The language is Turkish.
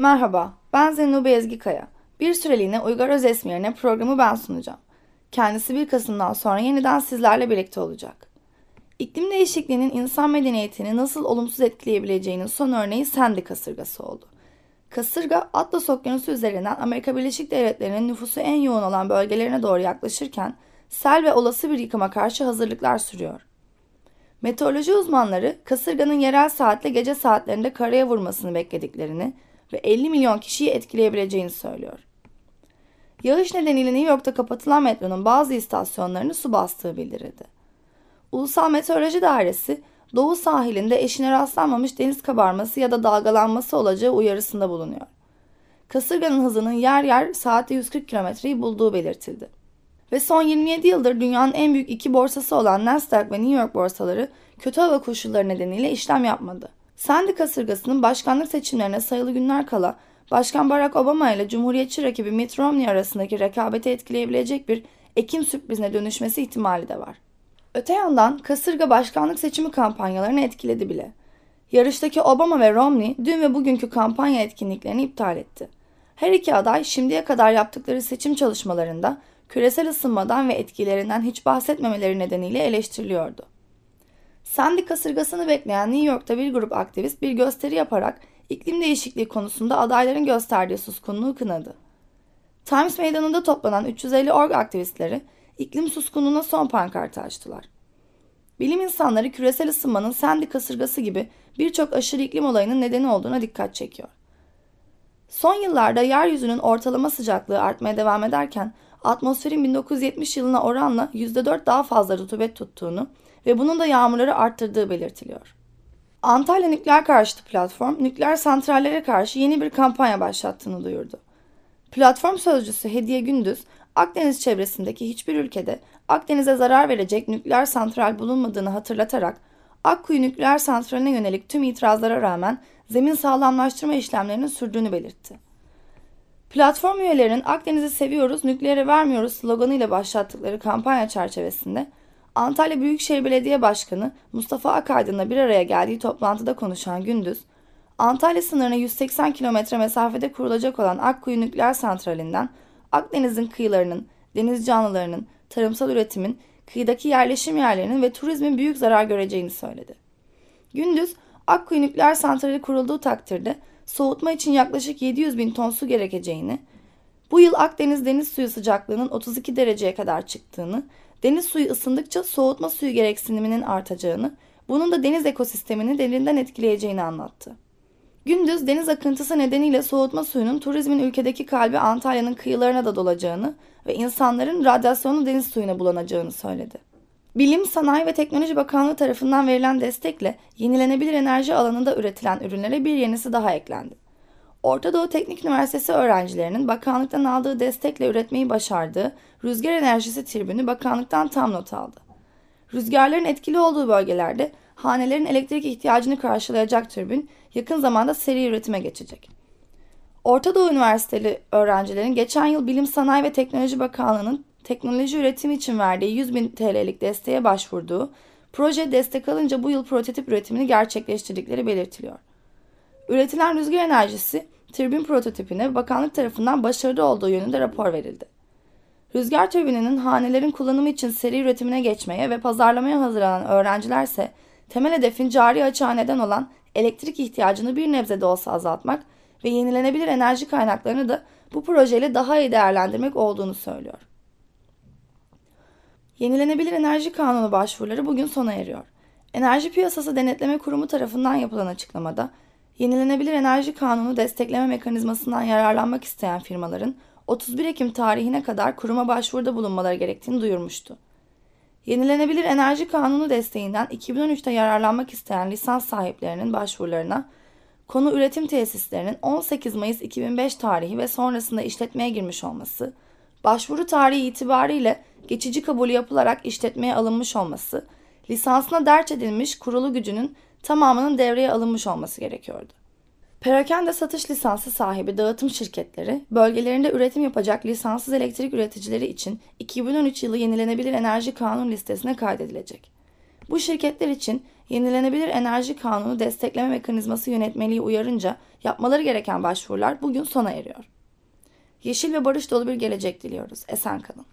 Merhaba, ben Zenube Ezgikaya. Bir süreliğine Uygar Özesmi yerine programı ben sunacağım. Kendisi 1 Kasım'dan sonra yeniden sizlerle birlikte olacak. İklim değişikliğinin insan medeniyetini nasıl olumsuz etkileyebileceğinin son örneği Sandy kasırgası oldu. Kasırga Atlas Okyanusu üzerinden Amerika Birleşik Devletleri'nin nüfusu en yoğun olan bölgelerine doğru yaklaşırken sel ve olası bir yıkıma karşı hazırlıklar sürüyor. Meteoroloji uzmanları kasırganın yerel saatle gece saatlerinde karaya vurmasını beklediklerini ve 50 milyon kişiyi etkileyebileceğini söylüyor. Yağış nedeniyle New York'ta kapatılan metronun bazı istasyonlarını su bastığı bildirildi. Ulusal Meteoroloji Dairesi, doğu sahilinde eşine rastlanmamış deniz kabarması ya da dalgalanması olacağı uyarısında bulunuyor. Kasırganın hızının yer yer saatte 140 kilometreyi bulduğu belirtildi. Ve son 27 yıldır dünyanın en büyük iki borsası olan Nasdaq ve New York borsaları kötü hava koşulları nedeniyle işlem yapmadı. Sandy kasırgasının başkanlık seçimlerine sayılı günler kala Başkan Barack Obama ile Cumhuriyetçi rakibi Mitt Romney arasındaki rekabeti etkileyebilecek bir Ekim sürprizine dönüşmesi ihtimali de var. Öte yandan kasırga başkanlık seçimi kampanyalarını etkiledi bile. Yarıştaki Obama ve Romney dün ve bugünkü kampanya etkinliklerini iptal etti. Her iki aday şimdiye kadar yaptıkları seçim çalışmalarında küresel ısınmadan ve etkilerinden hiç bahsetmemeleri nedeniyle eleştiriliyordu. Sandy kasırgasını bekleyen New York'ta bir grup aktivist bir gösteri yaparak iklim değişikliği konusunda adayların gösterdiği suskunluğu kınadı. Times Meydanı'nda toplanan 350 org aktivistleri iklim suskunluğuna son pankartı açtılar. Bilim insanları küresel ısınmanın Sandy kasırgası gibi birçok aşırı iklim olayının nedeni olduğuna dikkat çekiyor. Son yıllarda yeryüzünün ortalama sıcaklığı artmaya devam ederken atmosferin 1970 yılına oranla %4 daha fazla rutubet tuttuğunu ve bunun da yağmurları arttırdığı belirtiliyor. Antalya Nükleer Karşıtı Platform, nükleer santrallere karşı yeni bir kampanya başlattığını duyurdu. Platform sözcüsü Hediye Gündüz, Akdeniz çevresindeki hiçbir ülkede Akdeniz'e zarar verecek nükleer santral bulunmadığını hatırlatarak Akkuyu Nükleer Santrali'ne yönelik tüm itirazlara rağmen zemin sağlamlaştırma işlemlerinin sürdüğünü belirtti. Platform üyelerinin Akdeniz'i seviyoruz, nükleere vermiyoruz sloganıyla başlattıkları kampanya çerçevesinde Antalya Büyükşehir Belediye Başkanı Mustafa Akaydın'la bir araya geldiği toplantıda konuşan Gündüz, Antalya sınırına 180 kilometre mesafede kurulacak olan Akkuyu Nükleer Santrali'nden Akdeniz'in kıyılarının, deniz canlılarının, tarımsal üretimin, kıyıdaki yerleşim yerlerinin ve turizmin büyük zarar göreceğini söyledi. Gündüz, Akkuyu Nükleer Santrali kurulduğu takdirde soğutma için yaklaşık 700 bin ton su gerekeceğini, bu yıl Akdeniz deniz suyu sıcaklığının 32 dereceye kadar çıktığını deniz suyu ısındıkça soğutma suyu gereksiniminin artacağını, bunun da deniz ekosistemini derinden etkileyeceğini anlattı. Gündüz deniz akıntısı nedeniyle soğutma suyunun turizmin ülkedeki kalbi Antalya'nın kıyılarına da dolacağını ve insanların radyasyonlu deniz suyuna bulanacağını söyledi. Bilim, Sanayi ve Teknoloji Bakanlığı tarafından verilen destekle yenilenebilir enerji alanında üretilen ürünlere bir yenisi daha eklendi. Orta Doğu Teknik Üniversitesi öğrencilerinin bakanlıktan aldığı destekle üretmeyi başardığı rüzgar enerjisi tribünü bakanlıktan tam not aldı. Rüzgarların etkili olduğu bölgelerde hanelerin elektrik ihtiyacını karşılayacak türbün yakın zamanda seri üretime geçecek. Orta Doğu Üniversiteli öğrencilerin geçen yıl Bilim Sanayi ve Teknoloji Bakanlığı'nın teknoloji üretimi için verdiği 100 bin TL'lik desteğe başvurduğu, proje destek alınca bu yıl prototip üretimini gerçekleştirdikleri belirtiliyor. Üretilen rüzgar enerjisi tribün prototipine bakanlık tarafından başarılı olduğu yönünde rapor verildi. Rüzgar türbininin hanelerin kullanımı için seri üretimine geçmeye ve pazarlamaya hazırlanan öğrencilerse temel hedefin cari açığa neden olan elektrik ihtiyacını bir nebze de olsa azaltmak ve yenilenebilir enerji kaynaklarını da bu projeyle daha iyi değerlendirmek olduğunu söylüyor. Yenilenebilir Enerji Kanunu başvuruları bugün sona eriyor. Enerji Piyasası Denetleme Kurumu tarafından yapılan açıklamada Yenilenebilir Enerji Kanunu destekleme mekanizmasından yararlanmak isteyen firmaların 31 Ekim tarihine kadar kuruma başvuruda bulunmaları gerektiğini duyurmuştu. Yenilenebilir Enerji Kanunu desteğinden 2013'te yararlanmak isteyen lisans sahiplerinin başvurularına konu üretim tesislerinin 18 Mayıs 2005 tarihi ve sonrasında işletmeye girmiş olması, başvuru tarihi itibariyle geçici kabul yapılarak işletmeye alınmış olması, lisansına derç edilmiş kurulu gücünün tamamının devreye alınmış olması gerekiyordu. Perakende satış lisansı sahibi dağıtım şirketleri, bölgelerinde üretim yapacak lisanssız elektrik üreticileri için 2013 yılı yenilenebilir enerji kanun listesine kaydedilecek. Bu şirketler için Yenilenebilir enerji kanunu destekleme mekanizması yönetmeliği uyarınca yapmaları gereken başvurular bugün sona eriyor. Yeşil ve barış dolu bir gelecek diliyoruz. Esen kalın.